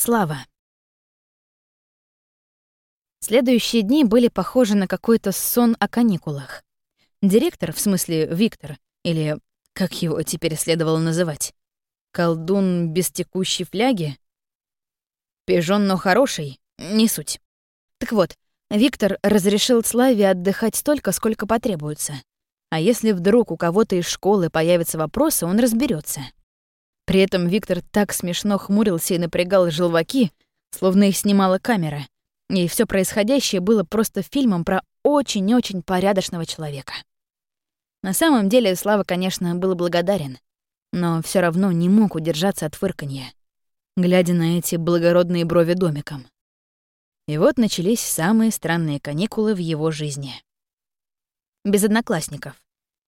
Слава. Следующие дни были похожи на какой-то сон о каникулах. Директор, в смысле Виктор, или как его теперь следовало называть, колдун без текущей фляги? Пижон, но хороший, не суть. Так вот, Виктор разрешил Славе отдыхать столько, сколько потребуется. А если вдруг у кого-то из школы появятся вопросы, он разберется. При этом Виктор так смешно хмурился и напрягал желваки, словно их снимала камера. И все происходящее было просто фильмом про очень-очень порядочного человека. На самом деле Слава, конечно, был благодарен, но все равно не мог удержаться от фырканья, глядя на эти благородные брови домиком. И вот начались самые странные каникулы в его жизни. Без одноклассников,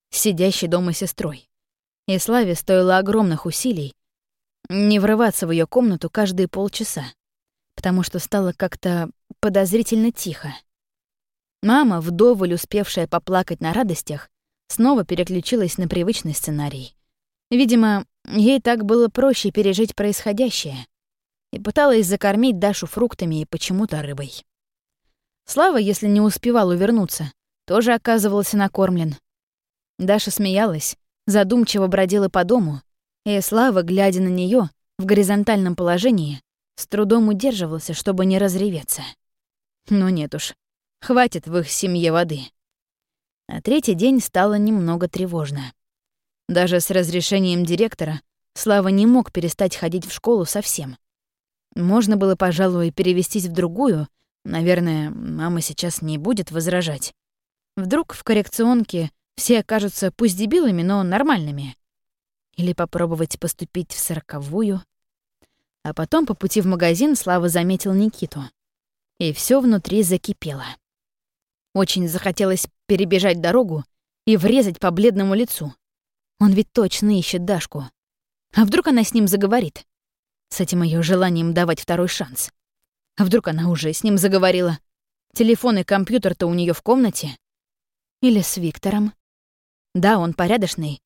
сидящий дома сестрой, и Славе стоило огромных усилий не врываться в ее комнату каждые полчаса, потому что стало как-то подозрительно тихо. Мама, вдоволь успевшая поплакать на радостях, снова переключилась на привычный сценарий. Видимо, ей так было проще пережить происходящее, и пыталась закормить Дашу фруктами и почему-то рыбой. Слава, если не успевал увернуться, тоже оказывался накормлен. Даша смеялась, задумчиво бродила по дому, и Слава, глядя на нее в горизонтальном положении, с трудом удерживался, чтобы не разреветься. Но нет уж, хватит в их семье воды. А третий день стало немного тревожно. Даже с разрешением директора Слава не мог перестать ходить в школу совсем. Можно было, пожалуй, перевестись в другую, наверное, мама сейчас не будет возражать. Вдруг в коррекционке все окажутся пусть дебилами, но нормальными. Или попробовать поступить в сороковую. А потом по пути в магазин Слава заметил Никиту. И все внутри закипело. Очень захотелось перебежать дорогу и врезать по бледному лицу. Он ведь точно ищет Дашку. А вдруг она с ним заговорит? С этим ее желанием давать второй шанс. А вдруг она уже с ним заговорила? Телефон и компьютер-то у нее в комнате. Или с Виктором. Да, он порядочный.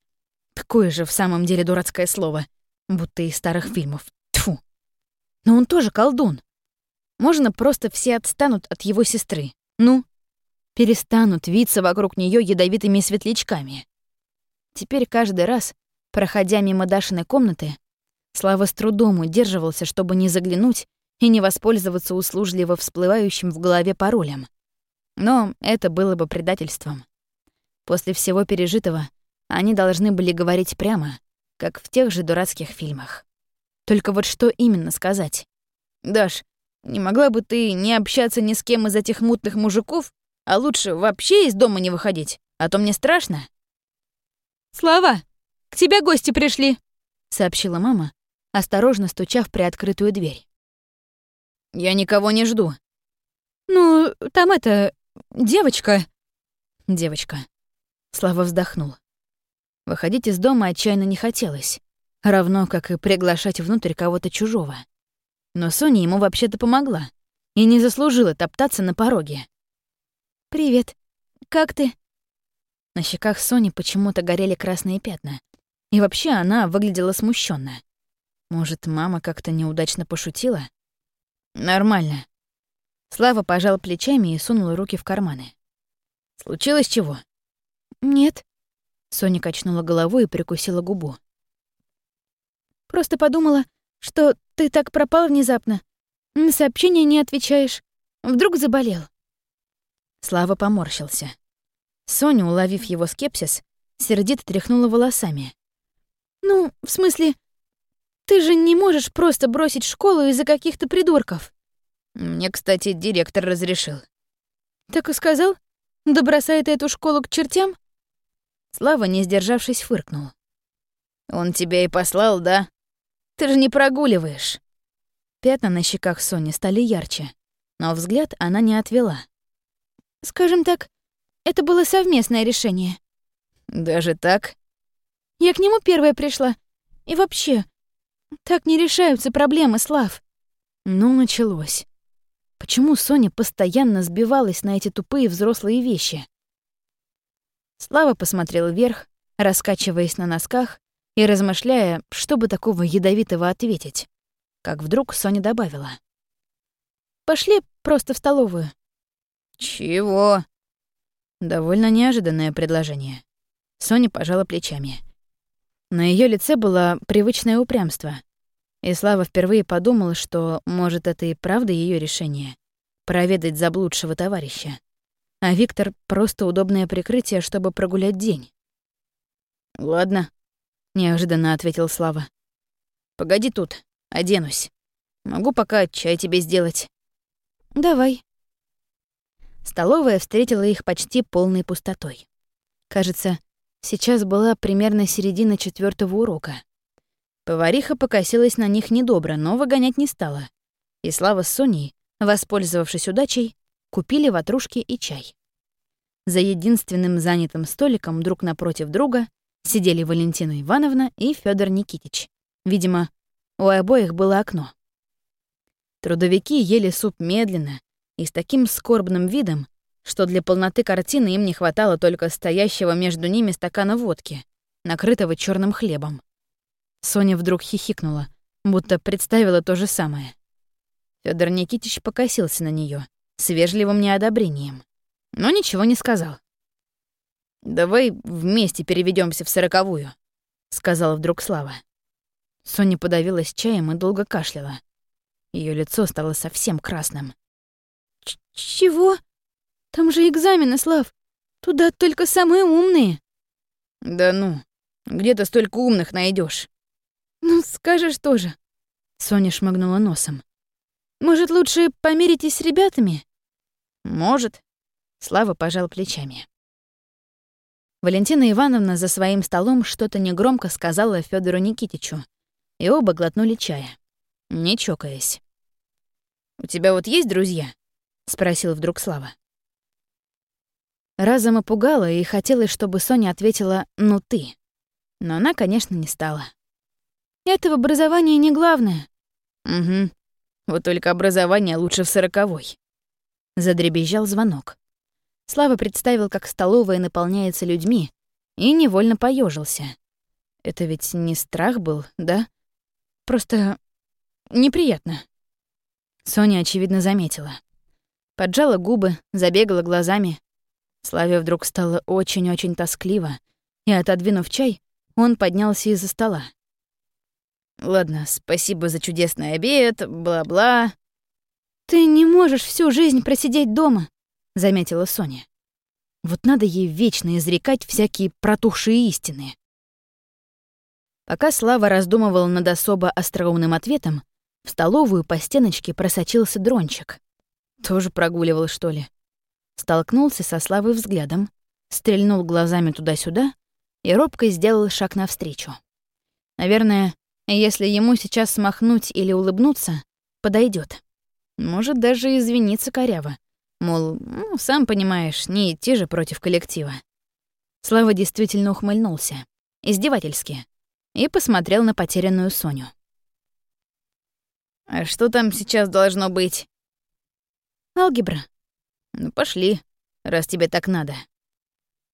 Такое же в самом деле дурацкое слово, будто из старых фильмов. Тфу. Но он тоже колдун. Можно просто все отстанут от его сестры. Ну, перестанут виться вокруг нее ядовитыми светлячками. Теперь каждый раз, проходя мимо Дашиной комнаты, Слава с трудом удерживался, чтобы не заглянуть и не воспользоваться услужливо всплывающим в голове паролем. Но это было бы предательством. После всего пережитого они должны были говорить прямо, как в тех же дурацких фильмах. Только вот что именно сказать? «Даш, не могла бы ты не общаться ни с кем из этих мутных мужиков, а лучше вообще из дома не выходить, а то мне страшно?» «Слава, к тебе гости пришли», — сообщила мама, осторожно стуча в приоткрытую дверь. «Я никого не жду». «Ну, там это... девочка...» «Девочка». Слава вздохнул. Выходить из дома отчаянно не хотелось, равно как и приглашать внутрь кого-то чужого. Но Соня ему вообще-то помогла и не заслужила топтаться на пороге. «Привет. Как ты?» На щеках Сони почему-то горели красные пятна. И вообще она выглядела смущенно. Может, мама как-то неудачно пошутила? Нормально. Слава пожал плечами и сунул руки в карманы. Случилось чего? Нет. Соня качнула головой и прикусила губу. Просто подумала, что ты так пропал внезапно. На сообщения не отвечаешь. Вдруг заболел. Слава поморщился. Соня, уловив его скепсис, сердито тряхнула волосами. «Ну, в смысле, ты же не можешь просто бросить школу из-за каких-то придурков. Мне, кстати, директор разрешил. Так и сказал? Да бросает эту школу к чертям? Слава, не сдержавшись, фыркнул. Он тебя и послал, да? Ты же не прогуливаешь. Пятна на щеках Сони стали ярче, но взгляд она не отвела. Скажем так, это было совместное решение. Даже так? Я к нему первая пришла. И вообще, так не решаются проблемы, Слав. Ну, началось. Почему Соня постоянно сбивалась на эти тупые взрослые вещи? Слава посмотрел вверх, раскачиваясь на носках и размышляя, что бы такого ядовитого ответить. как вдруг Соня добавила. «Пошли просто в столовую». «Чего?» Довольно неожиданное предложение. Соня пожала плечами. На ее лице было привычное упрямство. И Слава впервые подумала, что, может, это и правда ее решение — проведать заблудшего товарища. А Виктор — просто удобное прикрытие, чтобы прогулять день. «Ладно», — неожиданно ответил Слава. «Погоди тут, оденусь. Могу пока чай тебе сделать». «Давай». Столовая встретила их почти полной пустотой. Кажется, сейчас была примерно середина четвертого урока. Повариха покосилась на них недобро, но выгонять не стала. И Слава с Соней, воспользовавшись удачей, купили ватрушки и чай. За единственным занятым столиком друг напротив друга сидели Валентина Ивановна и Федор Никитич. Видимо, у обоих было окно. Трудовики ели суп медленно и с таким скорбным видом, что для полноты картины им не хватало только стоящего между ними стакана водки, накрытого черным хлебом. Соня вдруг хихикнула, будто представила то же самое. Федор Никитич покосился на нее с вежливым неодобрением, но ничего не сказал. «Давай вместе переведемся в сороковую», — сказала вдруг Слава. Соня подавилась чаем и долго кашляла. Ее лицо стало совсем красным. Ч «Чего? Там же экзамены, Слав. Туда только самые умные». «Да ну, где ты столько умных найдешь? «Ну, скажешь тоже». Соня шмыгнула носом. «Может, лучше помиритесь с ребятами?» «Может». Слава пожал плечами. Валентина Ивановна за своим столом что-то негромко сказала Федору Никитичу, и оба глотнули чая, не чокаясь. «У тебя вот есть друзья?» — спросил вдруг Слава. Разом опугала и хотелось, чтобы Соня ответила «ну ты». Но она, конечно, не стала. «Это в образовании не главное». «Угу. Вот только образование лучше в сороковой». Задребезжал звонок. Слава представил, как столовая наполняется людьми, и невольно поежился. Это ведь не страх был, да? Просто неприятно. Соня, очевидно, заметила. Поджала губы, забегала глазами. Славе вдруг стало очень-очень тоскливо, и, отодвинув чай, он поднялся из-за стола. «Ладно, спасибо за чудесный обед, бла-бла». «Ты не можешь всю жизнь просидеть дома», — заметила Соня. «Вот надо ей вечно изрекать всякие протухшие истины». Пока Слава раздумывал над особо остроумным ответом, в столовую по стеночке просочился дрончик. Тоже прогуливал, что ли? Столкнулся со Славой взглядом, стрельнул глазами туда-сюда и робко сделал шаг навстречу. Наверное, если ему сейчас смахнуть или улыбнуться, подойдет. Может, даже извиниться коряво. Мол, ну, сам понимаешь, не идти же против коллектива. Слава действительно ухмыльнулся. Издевательски. И посмотрел на потерянную Соню. «А что там сейчас должно быть?» «Алгебра». «Ну, пошли, раз тебе так надо».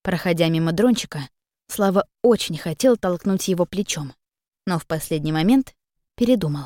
Проходя мимо дрончика, Слава очень хотел толкнуть его плечом, но в последний момент передумал.